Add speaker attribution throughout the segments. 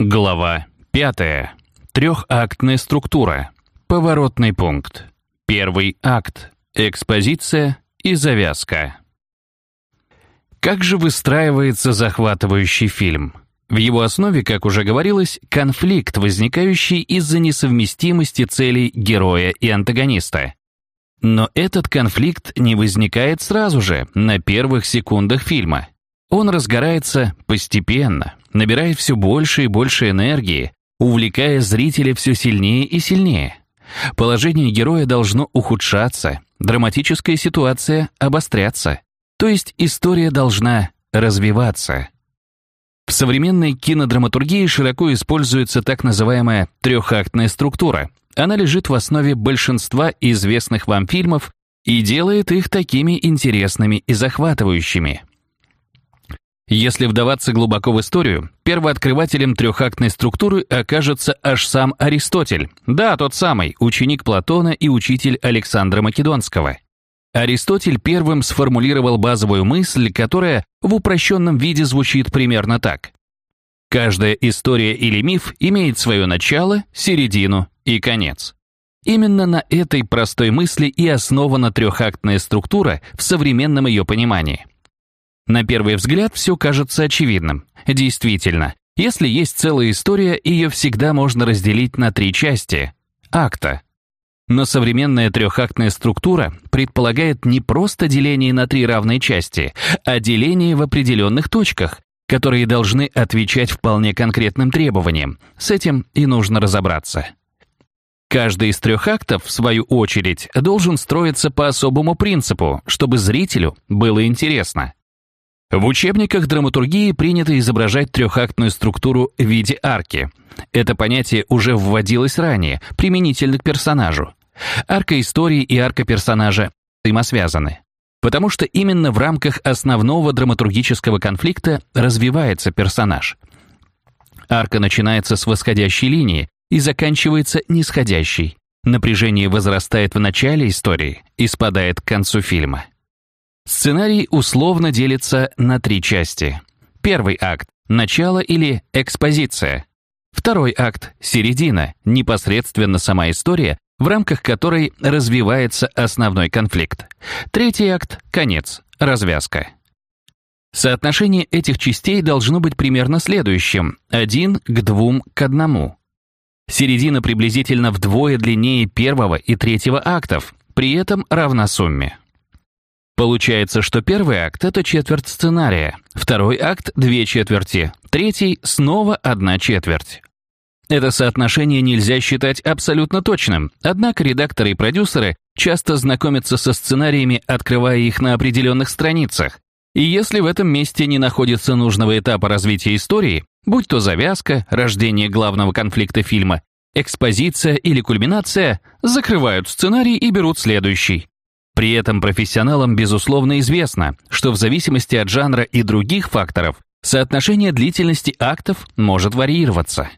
Speaker 1: Глава 5. Трехактная структура. Поворотный пункт. Первый акт. Экспозиция и завязка. Как же выстраивается захватывающий фильм? В его основе, как уже говорилось, конфликт, возникающий из-за несовместимости целей героя и антагониста. Но этот конфликт не возникает сразу же, на первых секундах фильма. Он разгорается постепенно, набирает все больше и больше энергии, увлекая зрителя все сильнее и сильнее. Положение героя должно ухудшаться, драматическая ситуация обостряться, то есть история должна развиваться. В современной кинодраматургии широко используется так называемая трехактная структура. Она лежит в основе большинства известных вам фильмов и делает их такими интересными и захватывающими. Если вдаваться глубоко в историю, первооткрывателем трехактной структуры окажется аж сам Аристотель. Да, тот самый, ученик Платона и учитель Александра Македонского. Аристотель первым сформулировал базовую мысль, которая в упрощенном виде звучит примерно так. Каждая история или миф имеет свое начало, середину и конец. Именно на этой простой мысли и основана трехактная структура в современном ее понимании. На первый взгляд все кажется очевидным. Действительно, если есть целая история, ее всегда можно разделить на три части – акта. Но современная трехактная структура предполагает не просто деление на три равные части, а деление в определенных точках, которые должны отвечать вполне конкретным требованиям. С этим и нужно разобраться. Каждый из трех актов, в свою очередь, должен строиться по особому принципу, чтобы зрителю было интересно. В учебниках драматургии принято изображать трехактную структуру в виде арки. Это понятие уже вводилось ранее, применительно к персонажу. Арка истории и арка персонажа взаимосвязаны. Потому что именно в рамках основного драматургического конфликта развивается персонаж. Арка начинается с восходящей линии и заканчивается нисходящей. Напряжение возрастает в начале истории и спадает к концу фильма. Сценарий условно делится на три части. Первый акт – начало или экспозиция. Второй акт – середина, непосредственно сама история, в рамках которой развивается основной конфликт. Третий акт – конец, развязка. Соотношение этих частей должно быть примерно следующим – один к двум к одному. Середина приблизительно вдвое длиннее первого и третьего актов, при этом равна сумме. Получается, что первый акт — это четверть сценария, второй акт — две четверти, третий — снова одна четверть. Это соотношение нельзя считать абсолютно точным, однако редакторы и продюсеры часто знакомятся со сценариями, открывая их на определенных страницах. И если в этом месте не находится нужного этапа развития истории, будь то завязка, рождение главного конфликта фильма, экспозиция или кульминация, закрывают сценарий и берут следующий. При этом профессионалам, безусловно, известно, что в зависимости от жанра и других факторов соотношение длительности актов может варьироваться.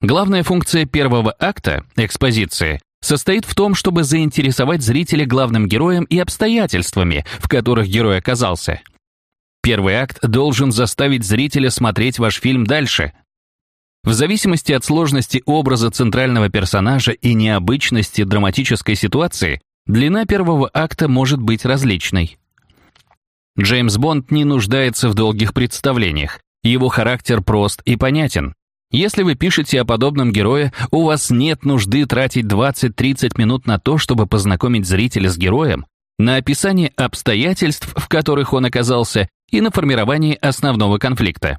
Speaker 1: Главная функция первого акта, экспозиции, состоит в том, чтобы заинтересовать зрителя главным героем и обстоятельствами, в которых герой оказался. Первый акт должен заставить зрителя смотреть ваш фильм дальше. В зависимости от сложности образа центрального персонажа и необычности драматической ситуации, Длина первого акта может быть различной. Джеймс Бонд не нуждается в долгих представлениях. Его характер прост и понятен. Если вы пишете о подобном герое, у вас нет нужды тратить 20-30 минут на то, чтобы познакомить зрителя с героем, на описание обстоятельств, в которых он оказался, и на формирование основного конфликта.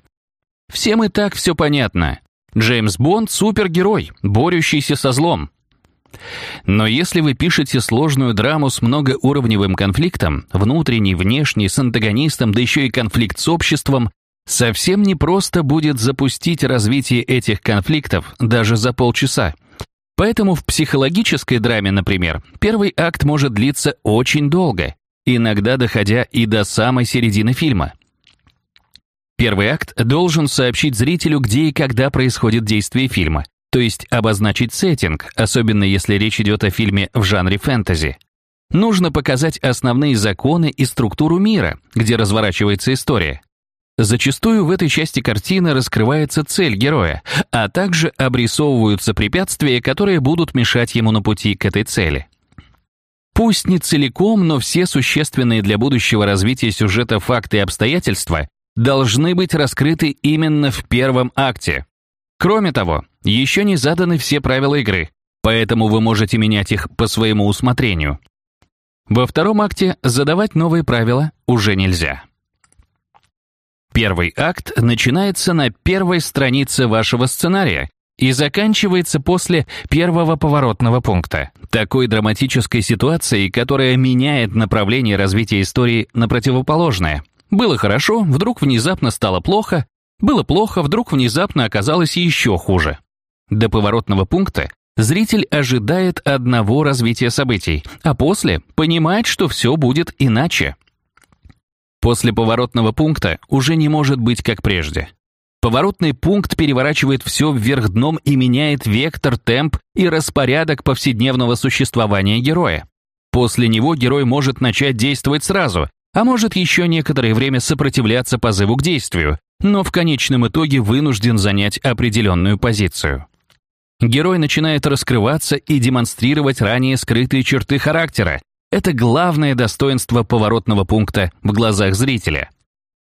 Speaker 1: Всем и так все понятно. Джеймс Бонд — супергерой, борющийся со злом. Но если вы пишете сложную драму с многоуровневым конфликтом, внутренний, внешний, с антагонистом, да еще и конфликт с обществом, совсем непросто будет запустить развитие этих конфликтов даже за полчаса. Поэтому в психологической драме, например, первый акт может длиться очень долго, иногда доходя и до самой середины фильма. Первый акт должен сообщить зрителю, где и когда происходит действие фильма то есть обозначить сеттинг, особенно если речь идет о фильме в жанре фэнтези. Нужно показать основные законы и структуру мира, где разворачивается история. Зачастую в этой части картины раскрывается цель героя, а также обрисовываются препятствия, которые будут мешать ему на пути к этой цели. Пусть не целиком, но все существенные для будущего развития сюжета факты и обстоятельства должны быть раскрыты именно в первом акте. Кроме того, еще не заданы все правила игры, поэтому вы можете менять их по своему усмотрению. Во втором акте задавать новые правила уже нельзя. Первый акт начинается на первой странице вашего сценария и заканчивается после первого поворотного пункта. Такой драматической ситуации, которая меняет направление развития истории на противоположное. Было хорошо, вдруг внезапно стало плохо, было плохо, вдруг внезапно оказалось еще хуже. До поворотного пункта зритель ожидает одного развития событий, а после понимает, что все будет иначе. После поворотного пункта уже не может быть как прежде. Поворотный пункт переворачивает все вверх дном и меняет вектор, темп и распорядок повседневного существования героя. После него герой может начать действовать сразу, а может еще некоторое время сопротивляться позыву к действию, но в конечном итоге вынужден занять определенную позицию. Герой начинает раскрываться и демонстрировать ранее скрытые черты характера, это главное достоинство поворотного пункта в глазах зрителя.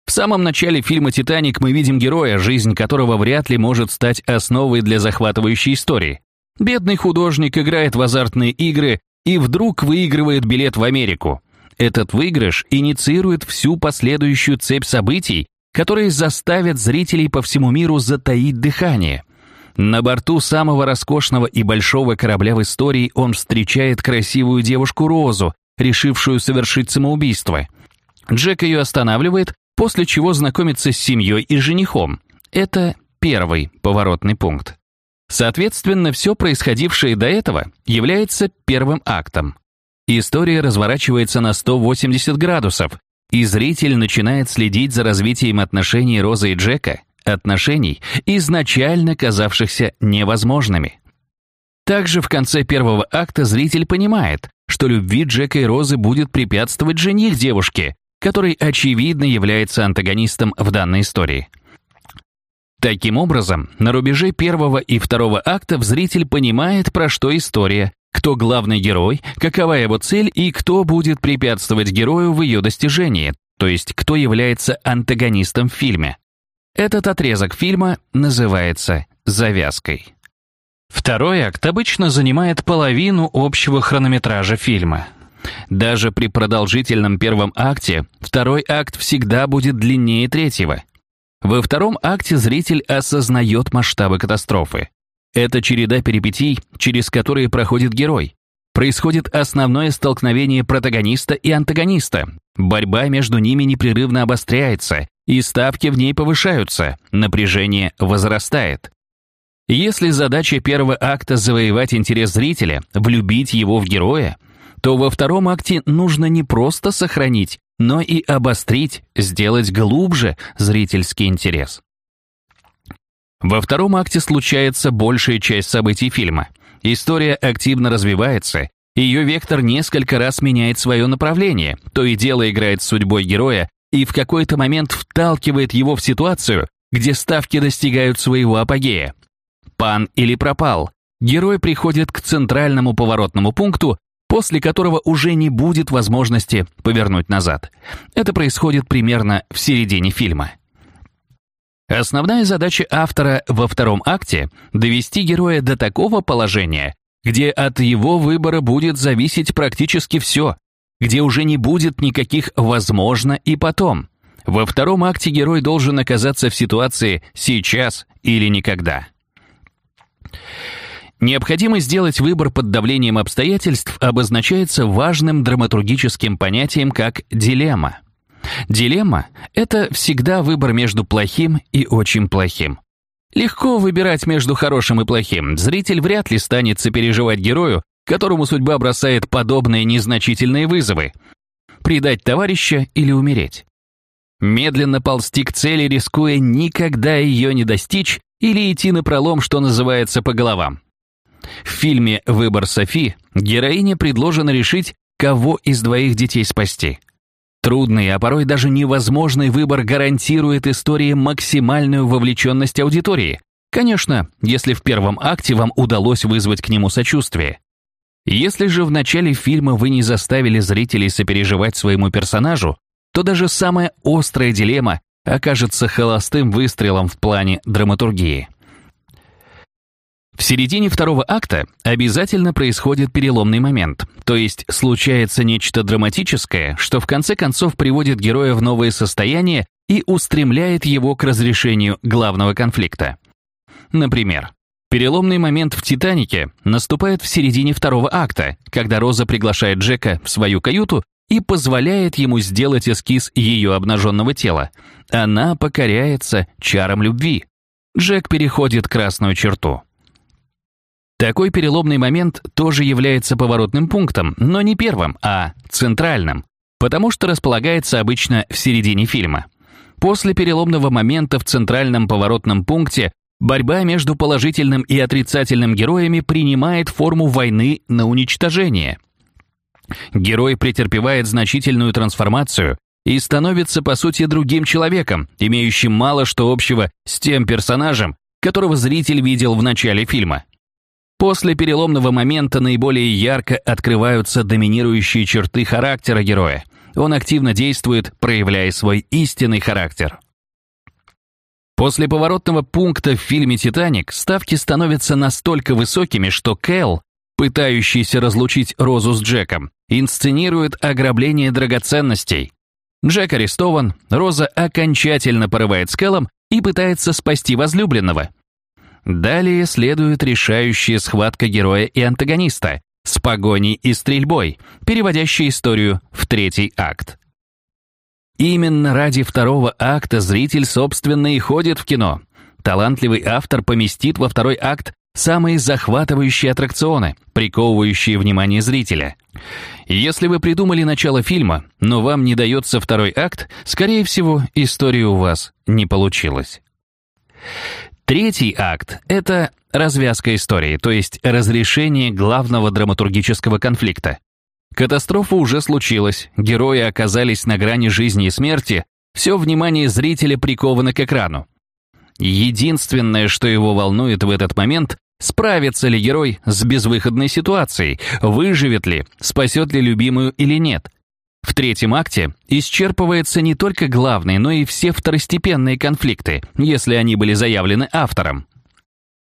Speaker 1: В самом начале фильма «Титаник» мы видим героя, жизнь которого вряд ли может стать основой для захватывающей истории. Бедный художник играет в азартные игры и вдруг выигрывает билет в Америку. Этот выигрыш инициирует всю последующую цепь событий, которые заставят зрителей по всему миру затаить дыхание. На борту самого роскошного и большого корабля в истории он встречает красивую девушку Розу, решившую совершить самоубийство. Джек ее останавливает, после чего знакомится с семьей и женихом. Это первый поворотный пункт. Соответственно, все происходившее до этого является первым актом. История разворачивается на 180 градусов, и зритель начинает следить за развитием отношений Розы и Джека, отношений, изначально казавшихся невозможными. Также в конце первого акта зритель понимает, что любви Джека и Розы будет препятствовать жених девушки, который, очевидно, является антагонистом в данной истории. Таким образом, на рубеже первого и второго актов зритель понимает, про что история, кто главный герой, какова его цель и кто будет препятствовать герою в ее достижении, то есть кто является антагонистом в фильме. Этот отрезок фильма называется «завязкой». Второй акт обычно занимает половину общего хронометража фильма. Даже при продолжительном первом акте второй акт всегда будет длиннее третьего. Во втором акте зритель осознает масштабы катастрофы. Это череда перипетий, через которые проходит герой. Происходит основное столкновение протагониста и антагониста. Борьба между ними непрерывно обостряется, и ставки в ней повышаются, напряжение возрастает. Если задача первого акта завоевать интерес зрителя, влюбить его в героя, то во втором акте нужно не просто сохранить, но и обострить, сделать глубже зрительский интерес. Во втором акте случается большая часть событий фильма. История активно развивается, ее вектор несколько раз меняет свое направление, то и дело играет с судьбой героя и в какой-то момент вталкивает его в ситуацию, где ставки достигают своего апогея. Пан или пропал. Герой приходит к центральному поворотному пункту, после которого уже не будет возможности повернуть назад. Это происходит примерно в середине фильма. Основная задача автора во втором акте — довести героя до такого положения, где от его выбора будет зависеть практически все, где уже не будет никаких «возможно» и «потом». Во втором акте герой должен оказаться в ситуации «сейчас» или «никогда». Необходимость сделать выбор под давлением обстоятельств обозначается важным драматургическим понятием как дилемма. Дилемма — это всегда выбор между плохим и очень плохим. Легко выбирать между хорошим и плохим. Зритель вряд ли станет сопереживать герою, которому судьба бросает подобные незначительные вызовы. Предать товарища или умереть. Медленно ползти к цели, рискуя никогда ее не достичь, или идти на пролом, что называется, по головам. В фильме «Выбор Софи» героине предложено решить, кого из двоих детей спасти. Трудный, а порой даже невозможный выбор гарантирует истории максимальную вовлеченность аудитории. Конечно, если в первом акте вам удалось вызвать к нему сочувствие. Если же в начале фильма вы не заставили зрителей сопереживать своему персонажу, то даже самая острая дилемма окажется холостым выстрелом в плане драматургии. В середине второго акта обязательно происходит переломный момент, то есть случается нечто драматическое, что в конце концов приводит героя в новое состояние и устремляет его к разрешению главного конфликта. Например, переломный момент в «Титанике» наступает в середине второго акта, когда Роза приглашает Джека в свою каюту и позволяет ему сделать эскиз ее обнаженного тела. Она покоряется чарам любви. Джек переходит красную черту. Такой переломный момент тоже является поворотным пунктом, но не первым, а центральным, потому что располагается обычно в середине фильма. После переломного момента в центральном поворотном пункте борьба между положительным и отрицательным героями принимает форму войны на уничтожение. Герой претерпевает значительную трансформацию и становится, по сути, другим человеком, имеющим мало что общего с тем персонажем, которого зритель видел в начале фильма. После переломного момента наиболее ярко открываются доминирующие черты характера героя. Он активно действует, проявляя свой истинный характер. После поворотного пункта в фильме «Титаник» ставки становятся настолько высокими, что Кэл, пытающийся разлучить Розу с Джеком, инсценирует ограбление драгоценностей. Джек арестован, Роза окончательно порывает с Кэлом и пытается спасти возлюбленного. Далее следует решающая схватка героя и антагониста с погоней и стрельбой, переводящая историю в третий акт. Именно ради второго акта зритель, собственно, и ходит в кино. Талантливый автор поместит во второй акт самые захватывающие аттракционы, приковывающие внимание зрителя. Если вы придумали начало фильма, но вам не дается второй акт, скорее всего, история у вас не получилась. Третий акт — это развязка истории, то есть разрешение главного драматургического конфликта. Катастрофа уже случилась, герои оказались на грани жизни и смерти, все внимание зрителя приковано к экрану. Единственное, что его волнует в этот момент, справится ли герой с безвыходной ситуацией, выживет ли, спасет ли любимую или нет. В третьем акте исчерпывается не только главный, но и все второстепенные конфликты, если они были заявлены автором.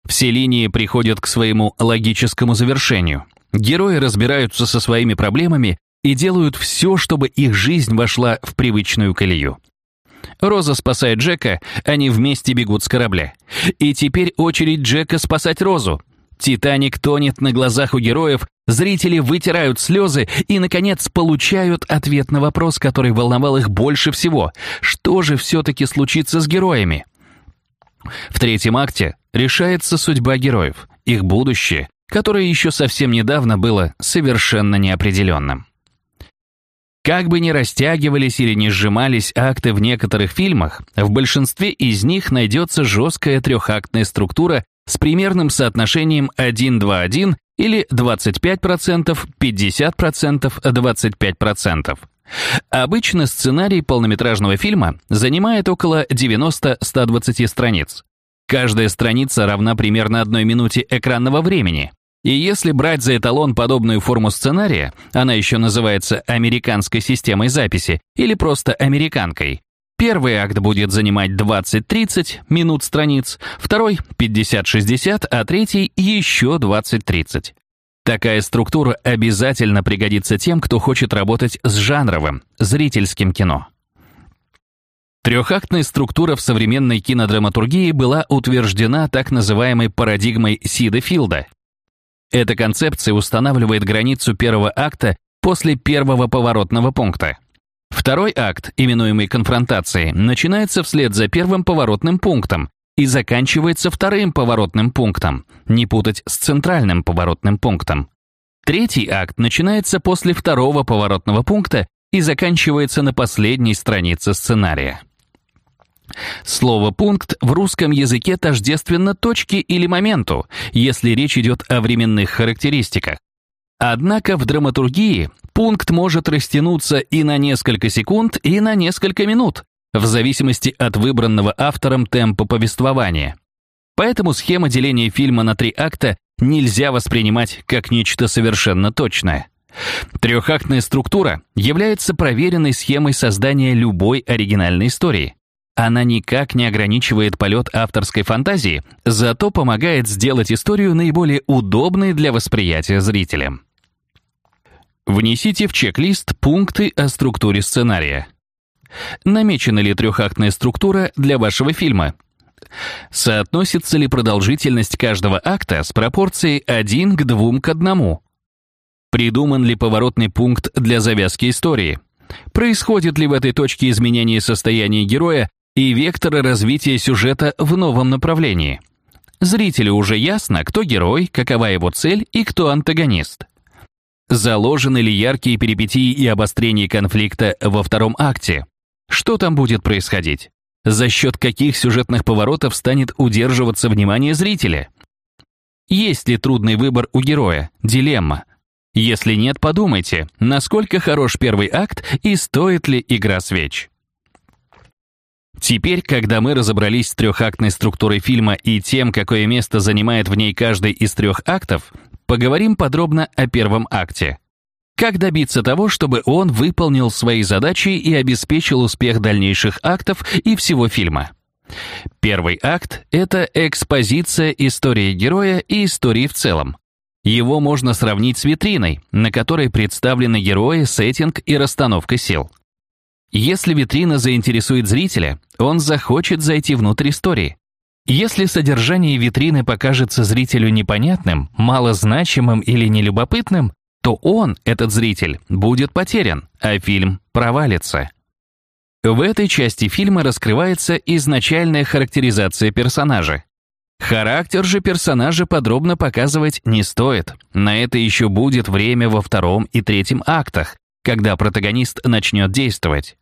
Speaker 1: Все линии приходят к своему логическому завершению. Герои разбираются со своими проблемами и делают все, чтобы их жизнь вошла в привычную колею. Роза спасает Джека, они вместе бегут с корабля. И теперь очередь Джека спасать Розу. Титаник тонет на глазах у героев, зрители вытирают слезы и, наконец, получают ответ на вопрос, который волновал их больше всего. Что же все-таки случится с героями? В третьем акте решается судьба героев, их будущее, которое еще совсем недавно было совершенно неопределенным. Как бы ни растягивались или не сжимались акты в некоторых фильмах, в большинстве из них найдется жесткая трехактная структура с примерным соотношением 1-2-1 или 25%, 50%, 25%. Обычно сценарий полнометражного фильма занимает около 90-120 страниц. Каждая страница равна примерно одной минуте экранного времени. И если брать за эталон подобную форму сценария, она еще называется американской системой записи или просто американкой, Первый акт будет занимать 20-30 минут страниц, второй — 50-60, а третий — еще 20-30. Такая структура обязательно пригодится тем, кто хочет работать с жанровым, зрительским кино. Трехактная структура в современной кинодраматургии была утверждена так называемой парадигмой Сида Филда. Эта концепция устанавливает границу первого акта после первого поворотного пункта. Второй акт, именуемый конфронтацией, начинается вслед за первым поворотным пунктом и заканчивается вторым поворотным пунктом, не путать с центральным поворотным пунктом. Третий акт начинается после второго поворотного пункта и заканчивается на последней странице сценария. Слово «пункт» в русском языке тождественно точке или моменту, если речь идет о временных характеристиках. Однако в драматургии пункт может растянуться и на несколько секунд, и на несколько минут, в зависимости от выбранного автором темпа повествования. Поэтому схема деления фильма на три акта нельзя воспринимать как нечто совершенно точное. Трехактная структура является проверенной схемой создания любой оригинальной истории. Она никак не ограничивает полет авторской фантазии, зато помогает сделать историю наиболее удобной для восприятия зрителям. Внесите в чек-лист пункты о структуре сценария. Намечена ли трехактная структура для вашего фильма? Соотносится ли продолжительность каждого акта с пропорцией 1 к 2 к 1? Придуман ли поворотный пункт для завязки истории? Происходит ли в этой точке изменение состояния героя и вектора развития сюжета в новом направлении. Зрителю уже ясно, кто герой, какова его цель и кто антагонист. Заложены ли яркие перипетии и обострение конфликта во втором акте? Что там будет происходить? За счет каких сюжетных поворотов станет удерживаться внимание зрителя? Есть ли трудный выбор у героя? Дилемма. Если нет, подумайте, насколько хорош первый акт и стоит ли игра свеч. Теперь, когда мы разобрались с трехактной структурой фильма и тем, какое место занимает в ней каждый из трех актов, поговорим подробно о первом акте. Как добиться того, чтобы он выполнил свои задачи и обеспечил успех дальнейших актов и всего фильма? Первый акт — это экспозиция истории героя и истории в целом. Его можно сравнить с витриной, на которой представлены герои, сеттинг и расстановка сил. Если витрина заинтересует зрителя, он захочет зайти внутрь истории. Если содержание витрины покажется зрителю непонятным, малозначимым или нелюбопытным, то он, этот зритель, будет потерян, а фильм провалится. В этой части фильма раскрывается изначальная характеризация персонажа. Характер же персонажа подробно показывать не стоит. На это еще будет время во втором и третьем актах, когда протагонист начнет действовать.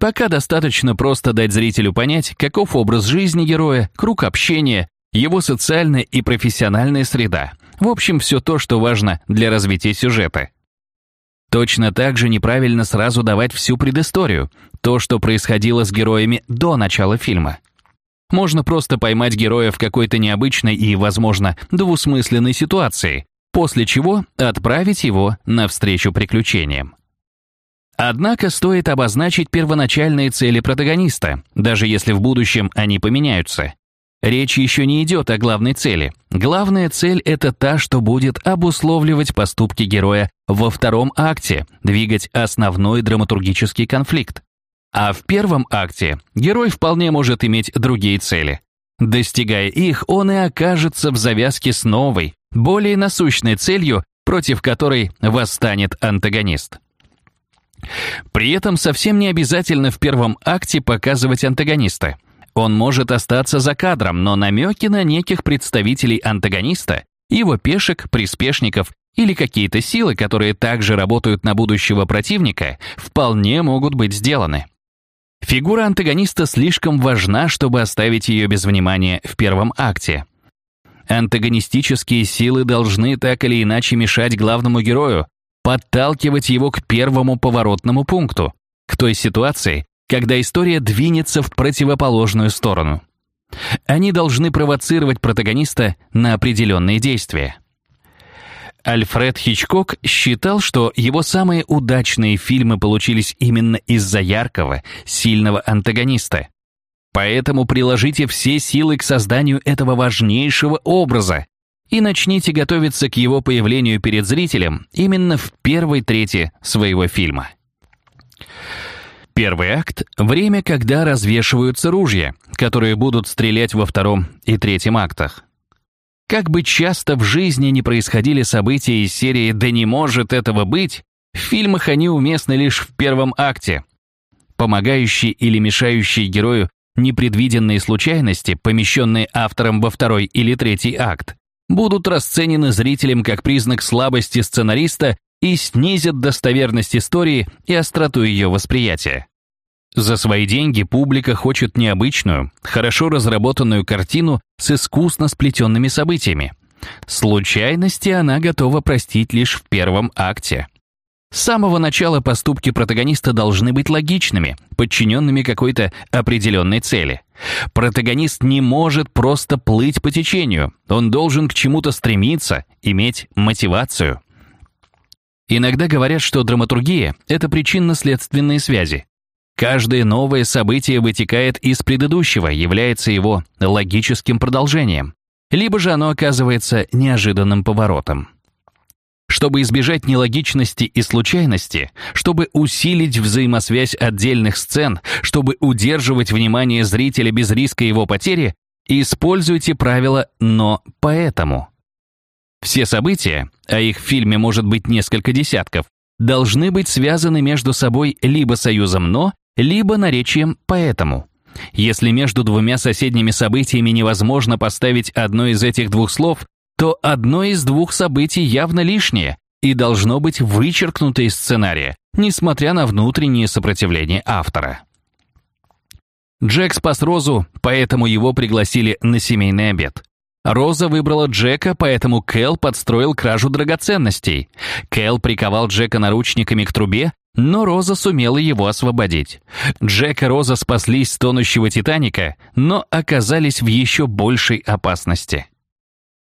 Speaker 1: Пока достаточно просто дать зрителю понять, каков образ жизни героя, круг общения, его социальная и профессиональная среда. В общем, все то, что важно для развития сюжета. Точно так же неправильно сразу давать всю предысторию, то, что происходило с героями до начала фильма. Можно просто поймать героя в какой-то необычной и, возможно, двусмысленной ситуации, после чего отправить его навстречу приключениям. Однако стоит обозначить первоначальные цели протагониста, даже если в будущем они поменяются. Речь еще не идет о главной цели. Главная цель — это та, что будет обусловливать поступки героя во втором акте, двигать основной драматургический конфликт. А в первом акте герой вполне может иметь другие цели. Достигая их, он и окажется в завязке с новой, более насущной целью, против которой восстанет антагонист. При этом совсем не обязательно в первом акте показывать антагониста. Он может остаться за кадром, но намеки на неких представителей антагониста, его пешек, приспешников или какие-то силы, которые также работают на будущего противника, вполне могут быть сделаны. Фигура антагониста слишком важна, чтобы оставить ее без внимания в первом акте. Антагонистические силы должны так или иначе мешать главному герою, подталкивать его к первому поворотному пункту, к той ситуации, когда история двинется в противоположную сторону. Они должны провоцировать протагониста на определенные действия. Альфред Хичкок считал, что его самые удачные фильмы получились именно из-за яркого, сильного антагониста. Поэтому приложите все силы к созданию этого важнейшего образа, и начните готовиться к его появлению перед зрителем именно в первой трети своего фильма. Первый акт — время, когда развешиваются ружья, которые будут стрелять во втором и третьем актах. Как бы часто в жизни не происходили события из серии «Да не может этого быть», в фильмах они уместны лишь в первом акте. Помогающие или мешающие герою непредвиденные случайности, помещенные автором во второй или третий акт, будут расценены зрителем как признак слабости сценариста и снизят достоверность истории и остроту ее восприятия. За свои деньги публика хочет необычную, хорошо разработанную картину с искусно сплетенными событиями. Случайности она готова простить лишь в первом акте. С самого начала поступки протагониста должны быть логичными, подчиненными какой-то определенной цели. Протагонист не может просто плыть по течению, он должен к чему-то стремиться, иметь мотивацию. Иногда говорят, что драматургия — это причинно-следственные связи. Каждое новое событие вытекает из предыдущего, является его логическим продолжением. Либо же оно оказывается неожиданным поворотом. Чтобы избежать нелогичности и случайности, чтобы усилить взаимосвязь отдельных сцен, чтобы удерживать внимание зрителя без риска его потери, используйте правило «но поэтому». Все события, а их в фильме может быть несколько десятков, должны быть связаны между собой либо союзом «но», либо наречием «поэтому». Если между двумя соседними событиями невозможно поставить одно из этих двух слов, то одно из двух событий явно лишнее и должно быть вычеркнуто из сценария, несмотря на внутреннее сопротивление автора. Джек спас Розу, поэтому его пригласили на семейный обед. Роза выбрала Джека, поэтому Кэл подстроил кражу драгоценностей. Кэл приковал Джека наручниками к трубе, но Роза сумела его освободить. Джек и Роза спаслись с тонущего Титаника, но оказались в еще большей опасности.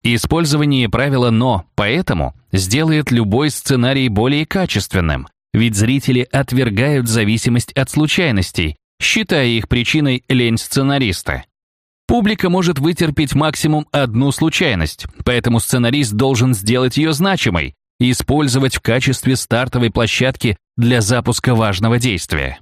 Speaker 1: Использование правила «но», поэтому сделает любой сценарий более качественным, ведь зрители отвергают зависимость от случайностей, считая их причиной лень сценариста. Публика может вытерпеть максимум одну случайность, поэтому сценарист должен сделать ее значимой и использовать в качестве стартовой площадки для запуска важного действия.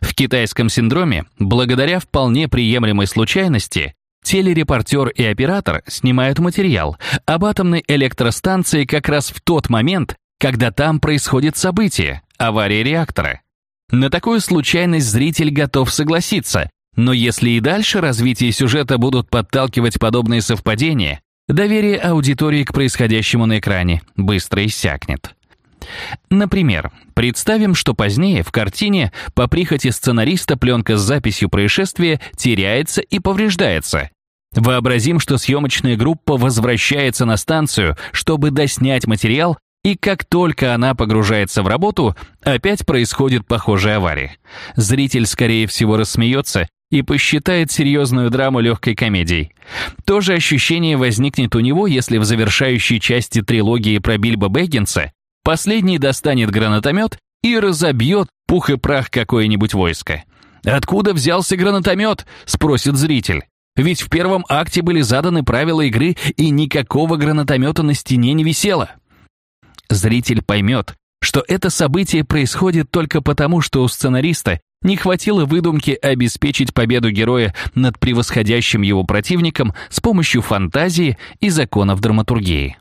Speaker 1: В китайском синдроме, благодаря вполне приемлемой случайности, Телерепортер и оператор снимают материал об атомной электростанции как раз в тот момент, когда там происходит событие – авария реактора. На такую случайность зритель готов согласиться, но если и дальше развитие сюжета будут подталкивать подобные совпадения, доверие аудитории к происходящему на экране быстро иссякнет. Например, представим, что позднее в картине по прихоти сценариста пленка с записью происшествия теряется и повреждается. Вообразим, что съемочная группа возвращается на станцию, чтобы доснять материал, и как только она погружается в работу, опять происходит похожая авария. Зритель, скорее всего, рассмеется и посчитает серьезную драму легкой комедией. То же ощущение возникнет у него, если в завершающей части трилогии про Бильбо Бэггинса Последний достанет гранатомет и разобьет пух и прах какое-нибудь войско. «Откуда взялся гранатомет?» – спросит зритель. Ведь в первом акте были заданы правила игры, и никакого гранатомета на стене не висело. Зритель поймет, что это событие происходит только потому, что у сценариста не хватило выдумки обеспечить победу героя над превосходящим его противником с помощью фантазии и законов драматургии.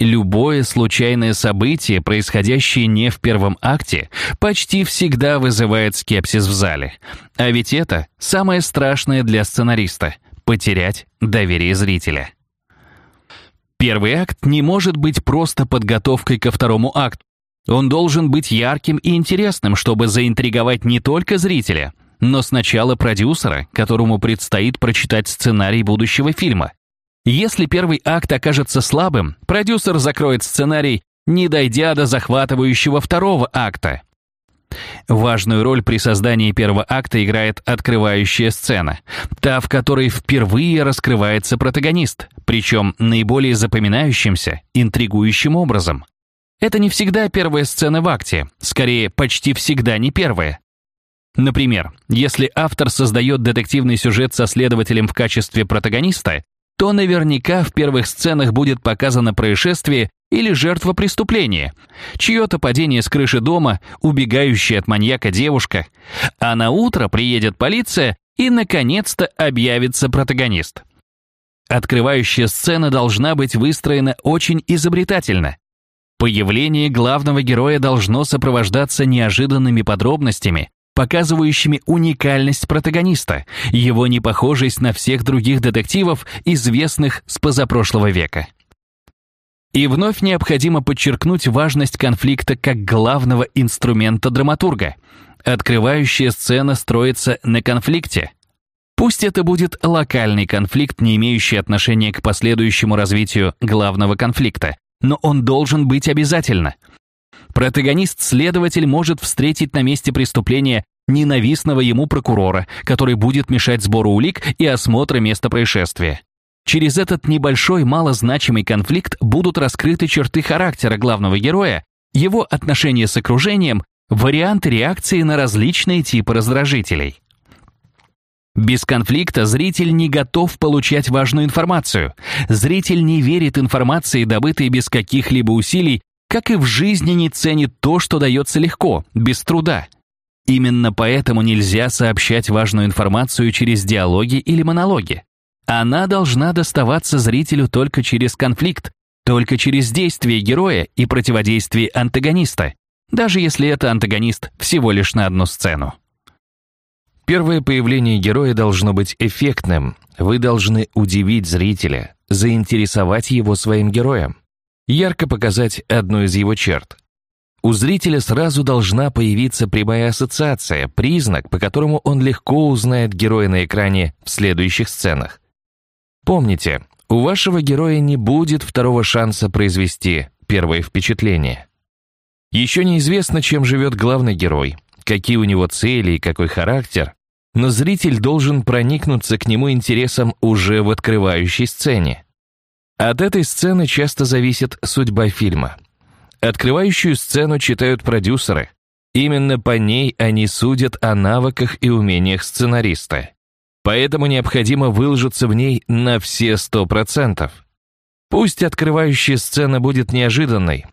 Speaker 1: Любое случайное событие, происходящее не в первом акте, почти всегда вызывает скепсис в зале. А ведь это самое страшное для сценариста — потерять доверие зрителя. Первый акт не может быть просто подготовкой ко второму акту. Он должен быть ярким и интересным, чтобы заинтриговать не только зрителя, но сначала продюсера, которому предстоит прочитать сценарий будущего фильма. Если первый акт окажется слабым, продюсер закроет сценарий, не дойдя до захватывающего второго акта. Важную роль при создании первого акта играет открывающая сцена, та, в которой впервые раскрывается протагонист, причем наиболее запоминающимся, интригующим образом. Это не всегда первая сцена в акте, скорее, почти всегда не первая. Например, если автор создает детективный сюжет со следователем в качестве протагониста, то наверняка в первых сценах будет показано происшествие или жертва преступления, чье-то падение с крыши дома, убегающая от маньяка девушка, а на утро приедет полиция и, наконец-то, объявится протагонист. Открывающая сцена должна быть выстроена очень изобретательно. Появление главного героя должно сопровождаться неожиданными подробностями, показывающими уникальность протагониста, его непохожесть на всех других детективов, известных с позапрошлого века. И вновь необходимо подчеркнуть важность конфликта как главного инструмента драматурга. Открывающая сцена строится на конфликте. Пусть это будет локальный конфликт, не имеющий отношения к последующему развитию главного конфликта, но он должен быть обязательно. Протагонист-следователь может встретить на месте преступления ненавистного ему прокурора, который будет мешать сбору улик и осмотру места происшествия. Через этот небольшой, малозначимый конфликт будут раскрыты черты характера главного героя, его отношения с окружением, варианты реакции на различные типы раздражителей. Без конфликта зритель не готов получать важную информацию. Зритель не верит информации, добытой без каких-либо усилий, как и в жизни не ценит то, что дается легко, без труда. Именно поэтому нельзя сообщать важную информацию через диалоги или монологи. Она должна доставаться зрителю только через конфликт, только через действие героя и противодействие антагониста, даже если это антагонист всего лишь на одну сцену.
Speaker 2: Первое появление героя должно быть эффектным. Вы должны удивить зрителя, заинтересовать его своим героем, ярко показать одну из его черт. У зрителя сразу должна появиться прямая ассоциация, признак, по которому он легко узнает героя на экране в следующих сценах. Помните, у вашего героя не будет второго шанса произвести первое впечатление. Еще неизвестно, чем живет главный герой, какие у него цели и какой характер, но зритель должен проникнуться к нему интересом уже в открывающей сцене. От этой сцены часто зависит судьба фильма. Открывающую сцену читают продюсеры. Именно по ней они судят о навыках и умениях сценариста. Поэтому необходимо выложиться в ней на все сто процентов. Пусть открывающая сцена будет неожиданной,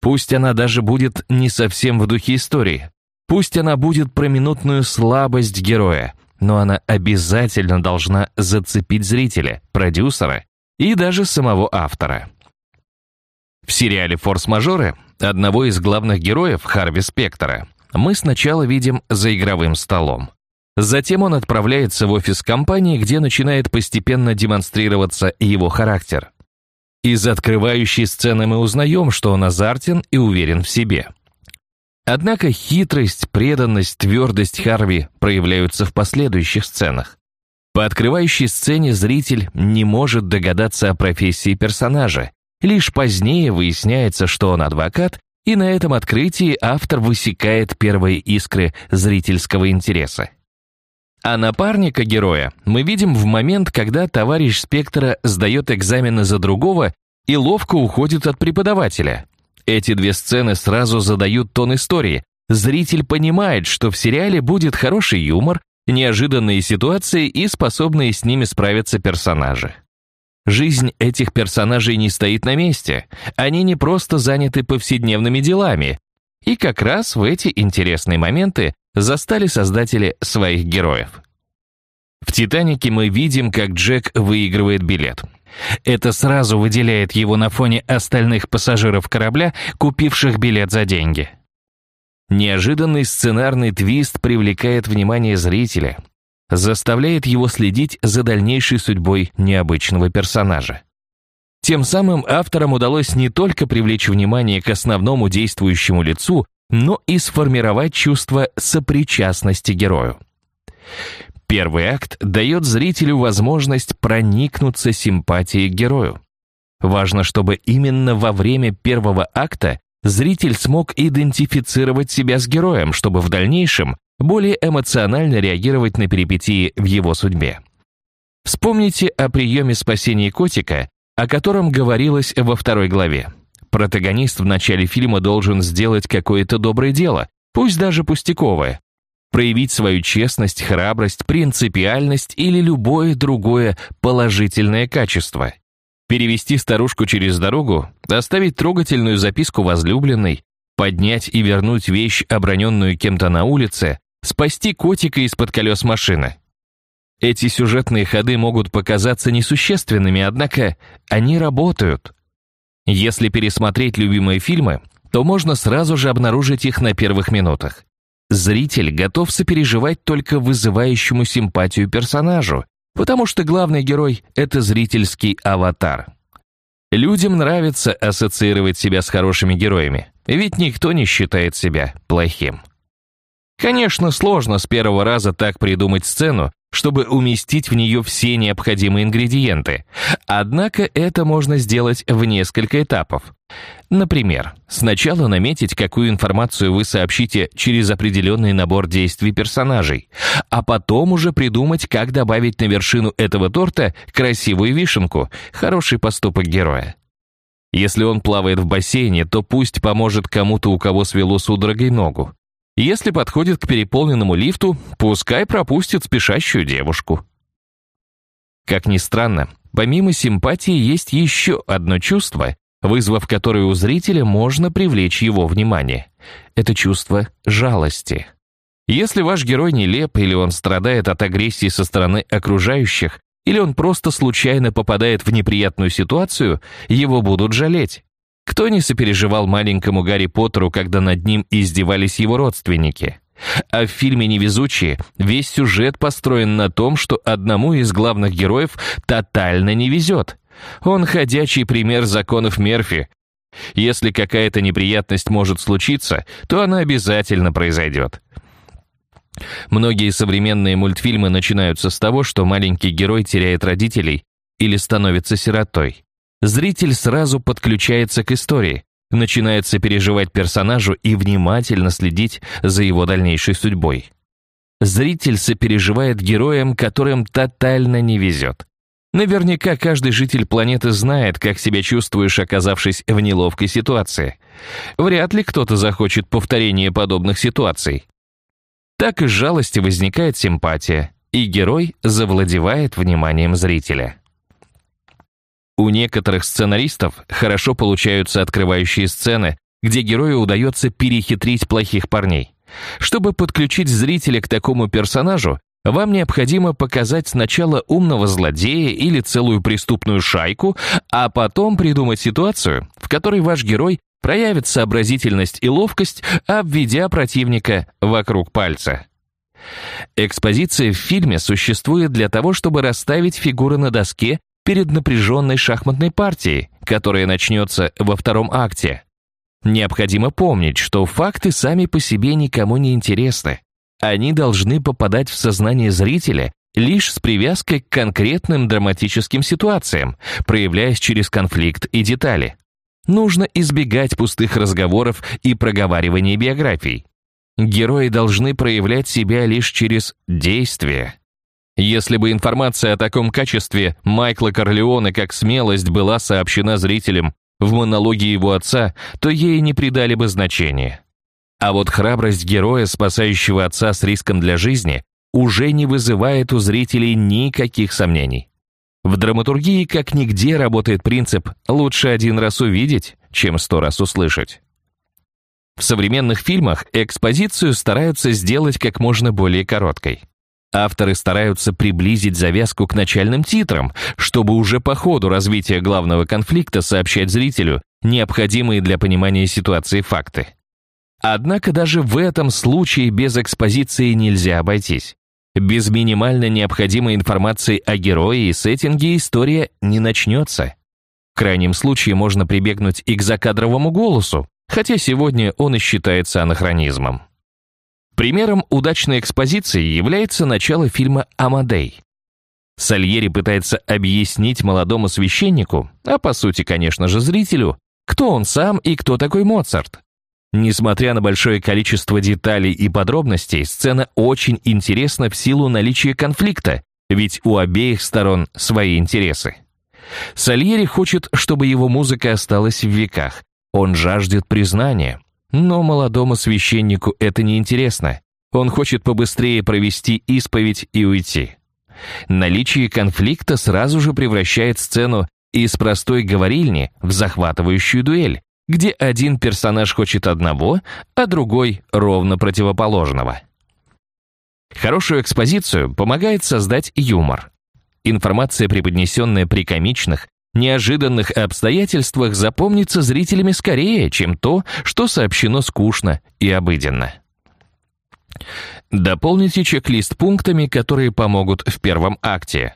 Speaker 2: пусть она даже будет не совсем в духе истории, пусть она будет про минутную слабость героя, но она обязательно должна зацепить зрителя, продюсера и даже самого автора. В сериале «Форс-мажоры» одного из главных героев, Харви Спектора, мы сначала видим за игровым столом. Затем он отправляется в офис компании, где начинает постепенно демонстрироваться его характер. Из открывающей сцены мы узнаем, что он азартен и уверен в себе. Однако хитрость, преданность, твердость Харви проявляются в последующих сценах. По открывающей сцене зритель не может догадаться о профессии персонажа. Лишь позднее выясняется, что он адвокат, и на этом открытии автор высекает первые искры зрительского интереса. А напарника героя мы видим в момент, когда товарищ Спектра сдает экзамены за другого и ловко уходит от преподавателя. Эти две сцены сразу задают тон истории. Зритель понимает, что в сериале будет хороший юмор, неожиданные ситуации и способные с ними справиться персонажи. Жизнь этих персонажей не стоит на месте. Они не просто заняты повседневными делами. И как раз в эти интересные моменты застали создатели своих героев. В «Титанике» мы видим, как Джек выигрывает билет. Это сразу выделяет его на фоне остальных пассажиров корабля, купивших билет за деньги. Неожиданный сценарный твист привлекает внимание зрителя, заставляет его следить за дальнейшей судьбой необычного персонажа. Тем самым авторам удалось не только привлечь внимание к основному действующему лицу, но и сформировать чувство сопричастности герою. Первый акт дает зрителю возможность проникнуться симпатией к герою. Важно, чтобы именно во время первого акта зритель смог идентифицировать себя с героем, чтобы в дальнейшем более эмоционально реагировать на перипетии в его судьбе. Вспомните о приеме спасения котика, о котором говорилось во второй главе. Протагонист в начале фильма должен сделать какое-то доброе дело, пусть даже пустяковое, проявить свою честность, храбрость, принципиальность или любое другое положительное качество. Перевести старушку через дорогу, оставить трогательную записку возлюбленной, поднять и вернуть вещь, оброненную кем-то на улице, спасти котика из-под колес машины. Эти сюжетные ходы могут показаться несущественными, однако они работают. Если пересмотреть любимые фильмы, то можно сразу же обнаружить их на первых минутах. Зритель готов сопереживать только вызывающему симпатию персонажу, потому что главный герой — это зрительский аватар. Людям нравится ассоциировать себя с хорошими героями, ведь никто не считает себя плохим. Конечно, сложно с первого раза так придумать сцену, чтобы уместить в нее все необходимые ингредиенты. Однако это можно сделать в несколько этапов. Например, сначала наметить, какую информацию вы сообщите через определенный набор действий персонажей, а потом уже придумать, как добавить на вершину этого торта красивую вишенку, хороший поступок героя. Если он плавает в бассейне, то пусть поможет кому-то, у кого свело судорогой ногу. Если подходит к переполненному лифту, пускай пропустит спешащую девушку. Как ни странно, помимо симпатии есть еще одно чувство, вызвав которое у зрителя можно привлечь его внимание. Это чувство жалости. Если ваш герой нелеп или он страдает от агрессии со стороны окружающих, или он просто случайно попадает в неприятную ситуацию, его будут жалеть. Кто не сопереживал маленькому Гарри Поттеру, когда над ним издевались его родственники? А в фильме «Невезучие» весь сюжет построен на том, что одному из главных героев тотально не везет. Он ходячий пример законов Мерфи. Если какая-то неприятность может случиться, то она обязательно произойдет. Многие современные мультфильмы начинаются с того, что маленький герой теряет родителей или становится сиротой. Зритель сразу подключается к истории, начинает сопереживать персонажу и внимательно следить за его дальнейшей судьбой. Зритель сопереживает героям, которым тотально не везет. Наверняка каждый житель планеты знает, как себя чувствуешь, оказавшись в неловкой ситуации. Вряд ли кто-то захочет повторения подобных ситуаций так из жалости возникает симпатия, и герой завладевает вниманием зрителя. У некоторых сценаристов хорошо получаются открывающие сцены, где герою удается перехитрить плохих парней. Чтобы подключить зрителя к такому персонажу, вам необходимо показать сначала умного злодея или целую преступную шайку, а потом придумать ситуацию, в которой ваш герой проявит сообразительность и ловкость, обведя противника вокруг пальца. Экспозиция в фильме существует для того, чтобы расставить фигуры на доске перед напряженной шахматной партией, которая начнется во втором акте. Необходимо помнить, что факты сами по себе никому не интересны. Они должны попадать в сознание зрителя лишь с привязкой к конкретным драматическим ситуациям, проявляясь через конфликт и детали. Нужно избегать пустых разговоров и проговаривания биографий. Герои должны проявлять себя лишь через действие. Если бы информация о таком качестве Майкла Корлеоне как смелость была сообщена зрителям в монологе его отца, то ей не придали бы значения. А вот храбрость героя, спасающего отца с риском для жизни, уже не вызывает у зрителей никаких сомнений. В драматургии как нигде работает принцип «лучше один раз увидеть, чем сто раз услышать». В современных фильмах экспозицию стараются сделать как можно более короткой. Авторы стараются приблизить завязку к начальным титрам, чтобы уже по ходу развития главного конфликта сообщать зрителю необходимые для понимания ситуации факты. Однако даже в этом случае без экспозиции нельзя обойтись. Без минимально необходимой информации о герое и сеттинге история не начнется. В крайнем случае можно прибегнуть и к закадровому голосу, хотя сегодня он и считается анахронизмом. Примером удачной экспозиции является начало фильма «Амадей». Сальери пытается объяснить молодому священнику, а по сути, конечно же, зрителю, кто он сам и кто такой Моцарт. Несмотря на большое количество деталей и подробностей, сцена очень интересна в силу наличия конфликта, ведь у обеих сторон свои интересы. Сальери хочет, чтобы его музыка осталась в веках. Он жаждет признания. Но молодому священнику это не интересно. Он хочет побыстрее провести исповедь и уйти. Наличие конфликта сразу же превращает сцену из простой говорильни в захватывающую дуэль, где один персонаж хочет одного, а другой ровно противоположного. Хорошую экспозицию помогает создать юмор. Информация, преподнесенная при комичных, неожиданных обстоятельствах, запомнится зрителями скорее, чем то, что сообщено скучно и обыденно. Дополните чек-лист пунктами, которые помогут в первом акте.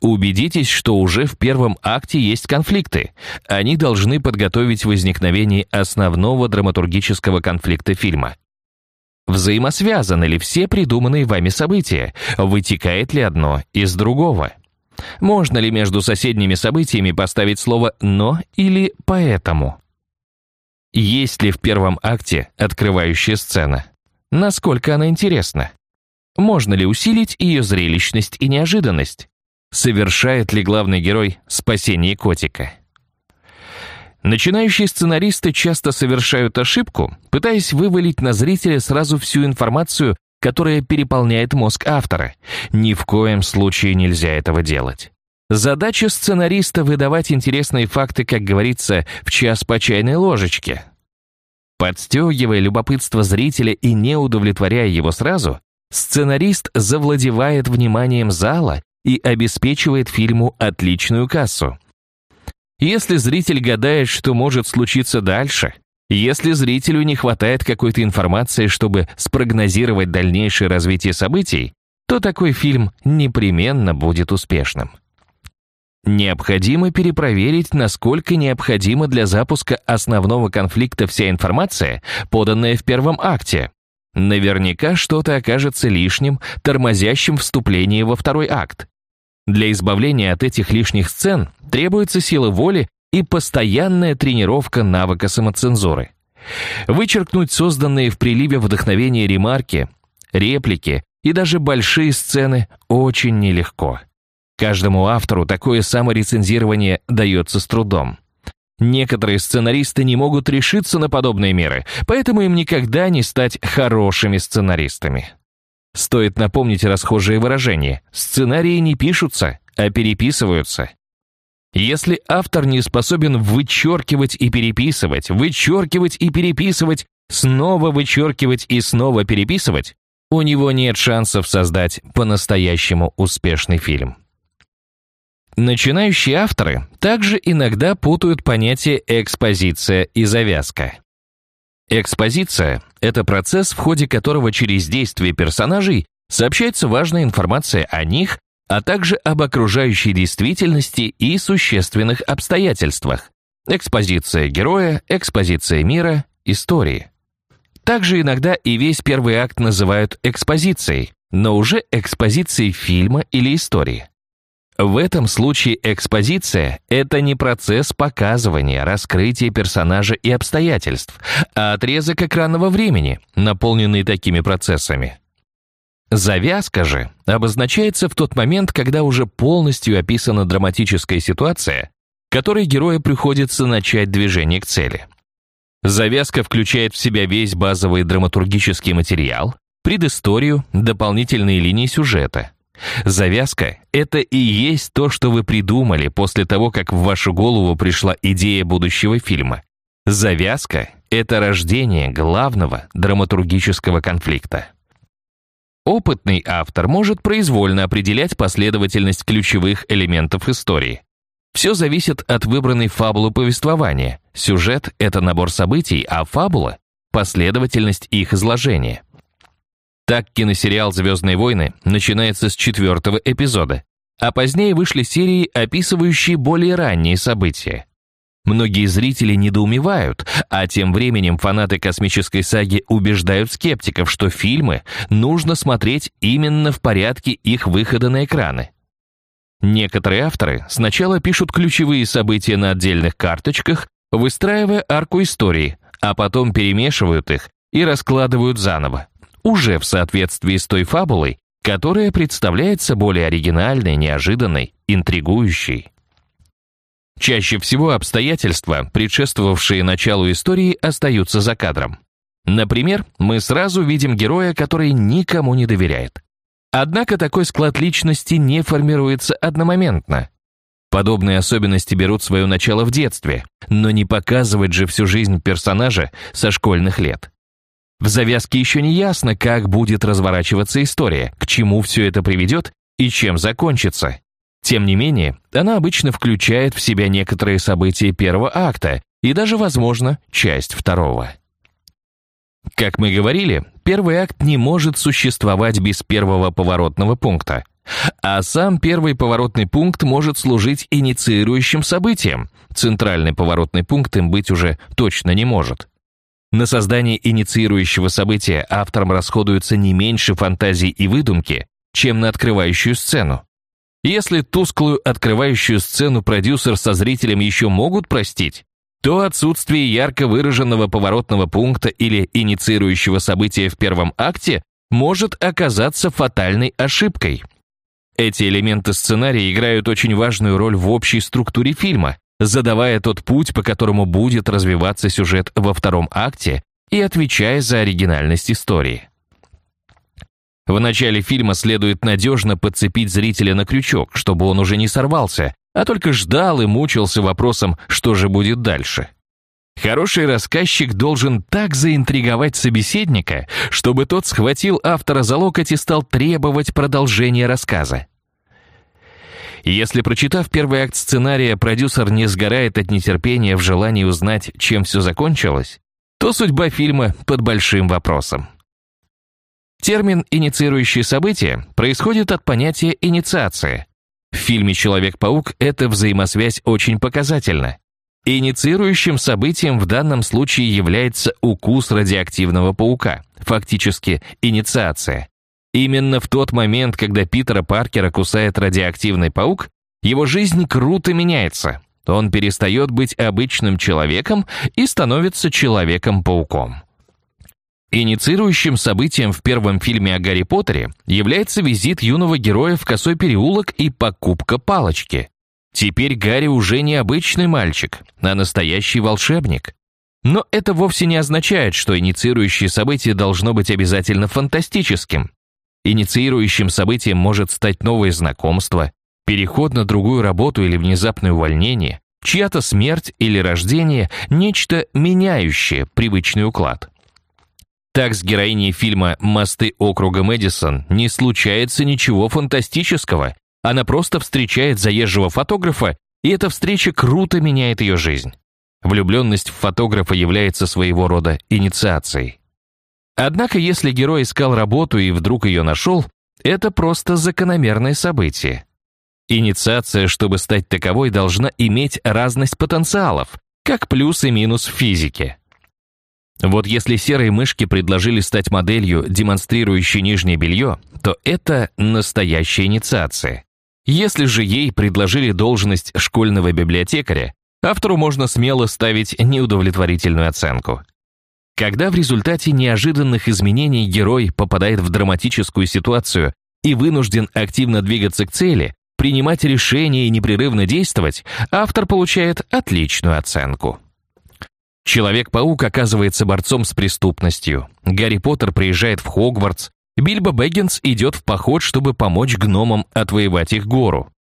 Speaker 2: Убедитесь, что уже в первом акте есть конфликты. Они должны подготовить возникновение основного драматургического конфликта фильма. Взаимосвязаны ли все придуманные вами события? Вытекает ли одно из другого? Можно ли между соседними событиями поставить слово «но» или «поэтому»? Есть ли в первом акте открывающая сцена? Насколько она интересна? Можно ли усилить ее зрелищность и неожиданность? Совершает ли главный герой спасение котика? Начинающие сценаристы часто совершают ошибку, пытаясь вывалить на зрителя сразу всю информацию, которая переполняет мозг автора. Ни в коем случае нельзя этого делать. Задача сценариста выдавать интересные факты, как говорится, в час по чайной ложечке. Подстегивая любопытство зрителя и не удовлетворяя его сразу, сценарист завладевает вниманием зала и обеспечивает фильму отличную кассу. Если зритель гадает, что может случиться дальше, если зрителю не хватает какой-то информации, чтобы спрогнозировать дальнейшее развитие событий, то такой фильм непременно будет успешным. Необходимо перепроверить, насколько необходима для запуска основного конфликта вся информация, поданная в первом акте. Наверняка что-то окажется лишним, тормозящим вступление во второй акт. Для избавления от этих лишних сцен требуется сила воли и постоянная тренировка навыка самоцензуры. Вычеркнуть созданные в приливе вдохновения ремарки, реплики и даже большие сцены очень нелегко. Каждому автору такое саморецензирование дается с трудом. Некоторые сценаристы не могут решиться на подобные меры, поэтому им никогда не стать хорошими сценаристами. Стоит напомнить расхожее выражение «сценарии не пишутся, а переписываются». Если автор не способен вычеркивать и переписывать, вычеркивать и переписывать, снова вычеркивать и снова переписывать, у него нет шансов создать по-настоящему успешный фильм. Начинающие авторы также иногда путают понятия экспозиция и завязка. Экспозиция — это процесс, в ходе которого через действия персонажей сообщается важная информация о них, а также об окружающей действительности и существенных обстоятельствах. Экспозиция героя, экспозиция мира, истории. Также иногда и весь первый акт называют экспозицией, но уже экспозицией фильма или истории. В этом случае экспозиция — это не процесс показывания, раскрытия персонажа и обстоятельств, а отрезок экранного времени, наполненный такими процессами. Завязка же обозначается в тот момент, когда уже полностью описана драматическая ситуация, которой герою приходится начать движение к цели. Завязка включает в себя весь базовый драматургический материал, предысторию, дополнительные линии сюжета — Завязка — это и есть то, что вы придумали после того, как в вашу голову пришла идея будущего фильма. Завязка — это рождение главного драматургического конфликта. Опытный автор может произвольно определять последовательность ключевых элементов истории. Все зависит от выбранной фабулы повествования. Сюжет — это набор событий, а фабула — последовательность их изложения. Так киносериал «Звездные войны» начинается с четвертого эпизода, а позднее вышли серии, описывающие более ранние события. Многие зрители недоумевают, а тем временем фанаты космической саги убеждают скептиков, что фильмы нужно смотреть именно в порядке их выхода на экраны. Некоторые авторы сначала пишут ключевые события на отдельных карточках, выстраивая арку истории, а потом перемешивают их и раскладывают заново уже в соответствии с той фабулой, которая представляется более оригинальной, неожиданной, интригующей. Чаще всего обстоятельства, предшествовавшие началу истории, остаются за кадром. Например, мы сразу видим героя, который никому не доверяет. Однако такой склад личности не формируется одномоментно. Подобные особенности берут свое начало в детстве, но не показывать же всю жизнь персонажа со школьных лет. В завязке еще не ясно, как будет разворачиваться история, к чему все это приведет и чем закончится. Тем не менее, она обычно включает в себя некоторые события первого акта и даже, возможно, часть второго. Как мы говорили, первый акт не может существовать без первого поворотного пункта. А сам первый поворотный пункт может служить инициирующим событием. Центральный поворотный пункт им быть уже точно не может. На создание инициирующего события авторам расходуется не меньше фантазий и выдумки, чем на открывающую сцену. Если тусклую открывающую сцену продюсер со зрителем еще могут простить, то отсутствие ярко выраженного поворотного пункта или инициирующего события в первом акте может оказаться фатальной ошибкой. Эти элементы сценария играют очень важную роль в общей структуре фильма, задавая тот путь, по которому будет развиваться сюжет во втором акте и отвечая за оригинальность истории. В начале фильма следует надежно подцепить зрителя на крючок, чтобы он уже не сорвался, а только ждал и мучился вопросом, что же будет дальше. Хороший рассказчик должен так заинтриговать собеседника, чтобы тот схватил автора за локоть и стал требовать продолжения рассказа. Если, прочитав первый акт сценария, продюсер не сгорает от нетерпения в желании узнать, чем все закончилось, то судьба фильма под большим вопросом. Термин «инициирующие события» происходит от понятия «инициация». В фильме «Человек-паук» эта взаимосвязь очень показательна. Инициирующим событием в данном случае является укус радиоактивного паука, фактически инициация. Именно в тот момент, когда Питера Паркера кусает радиоактивный паук, его жизнь круто меняется. Он перестает быть обычным человеком и становится Человеком-пауком. Инициирующим событием в первом фильме о Гарри Поттере является визит юного героя в косой переулок и покупка палочки. Теперь Гарри уже не обычный мальчик, а настоящий волшебник. Но это вовсе не означает, что инициирующее событие должно быть обязательно фантастическим. Инициирующим событием может стать новое знакомство, переход на другую работу или внезапное увольнение, чья-то смерть или рождение, нечто меняющее привычный уклад. Так с героиней фильма «Мосты округа Мэдисон» не случается ничего фантастического, она просто встречает заезжего фотографа, и эта встреча круто меняет ее жизнь. Влюбленность в фотографа является своего рода инициацией. Однако, если герой искал работу и вдруг ее нашел, это просто закономерное событие. Инициация, чтобы стать таковой, должна иметь разность потенциалов, как плюс и минус в физике. Вот если серые мышки предложили стать моделью, демонстрирующей нижнее белье, то это настоящая инициация. Если же ей предложили должность школьного библиотекаря, автору можно смело ставить неудовлетворительную оценку. Когда в результате неожиданных изменений герой попадает в драматическую ситуацию и вынужден активно двигаться к цели, принимать решения и непрерывно действовать, автор получает отличную оценку. Человек-паук оказывается борцом с преступностью. Гарри Поттер приезжает в Хогвартс, Бильбо Бэггинс идет в поход, чтобы помочь гномам отвоевать их гору.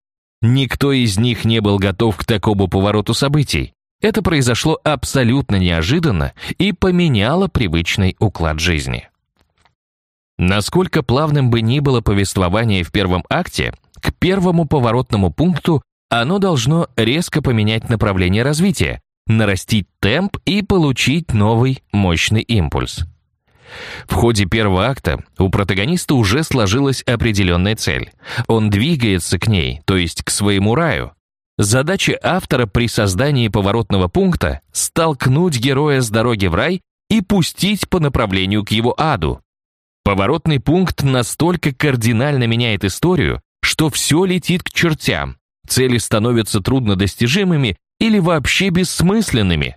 Speaker 2: Никто из них не был готов к такому повороту событий. Это произошло абсолютно неожиданно и поменяло привычный уклад жизни. Насколько плавным бы ни было повествование в первом акте, к первому поворотному пункту оно должно резко поменять направление развития, нарастить темп и получить новый мощный импульс. В ходе первого акта у протагониста уже сложилась определенная цель. Он двигается к ней, то есть к своему раю. Задача автора при создании поворотного пункта — столкнуть героя с дороги в рай и пустить по направлению к его аду. Поворотный пункт настолько кардинально меняет историю, что все летит к чертям. Цели становятся труднодостижимыми или вообще бессмысленными.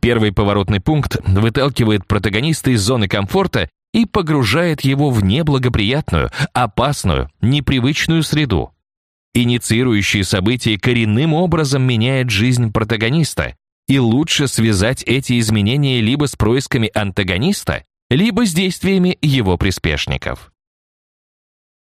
Speaker 2: Первый поворотный пункт выталкивает протагониста из зоны комфорта и погружает его в неблагоприятную, опасную, непривычную среду. Инициирующие события коренным образом меняет жизнь протагониста, и лучше связать эти изменения либо с происками антагониста, либо с действиями его приспешников.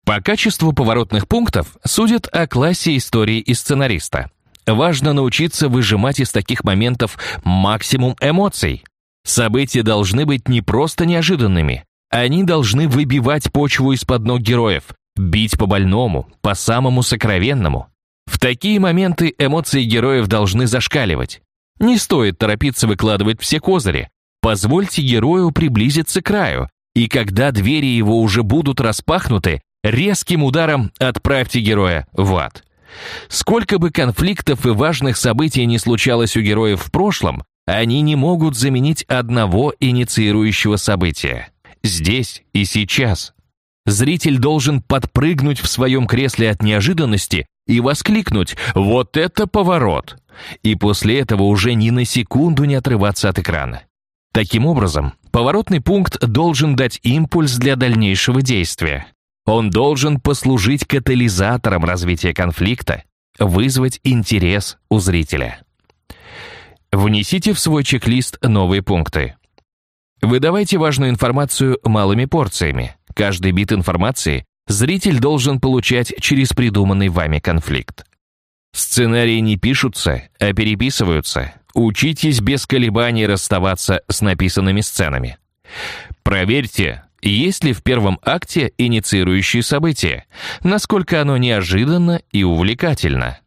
Speaker 2: По качеству поворотных пунктов судят о классе истории и сценариста. Важно научиться выжимать из таких моментов максимум эмоций. События должны быть не просто неожиданными. Они должны выбивать почву из-под ног героев, бить по больному, по самому сокровенному. В такие моменты эмоции героев должны зашкаливать. Не стоит торопиться выкладывать все козыри. Позвольте герою приблизиться к краю, и когда двери его уже будут распахнуты, резким ударом отправьте героя в ад. Сколько бы конфликтов и важных событий не случалось у героев в прошлом, Они не могут заменить одного инициирующего события. Здесь и сейчас. Зритель должен подпрыгнуть в своем кресле от неожиданности и воскликнуть «Вот это поворот!» и после этого уже ни на секунду не отрываться от экрана. Таким образом, поворотный пункт должен дать импульс для дальнейшего действия. Он должен послужить катализатором развития конфликта, вызвать интерес у зрителя. Внесите в свой чек-лист новые пункты. Выдавайте важную информацию малыми порциями. Каждый бит информации зритель должен получать через придуманный вами конфликт. Сценарии не пишутся, а переписываются. Учитесь без колебаний расставаться с написанными сценами. Проверьте, есть ли в первом акте инициирующие события, насколько оно неожиданно и увлекательно.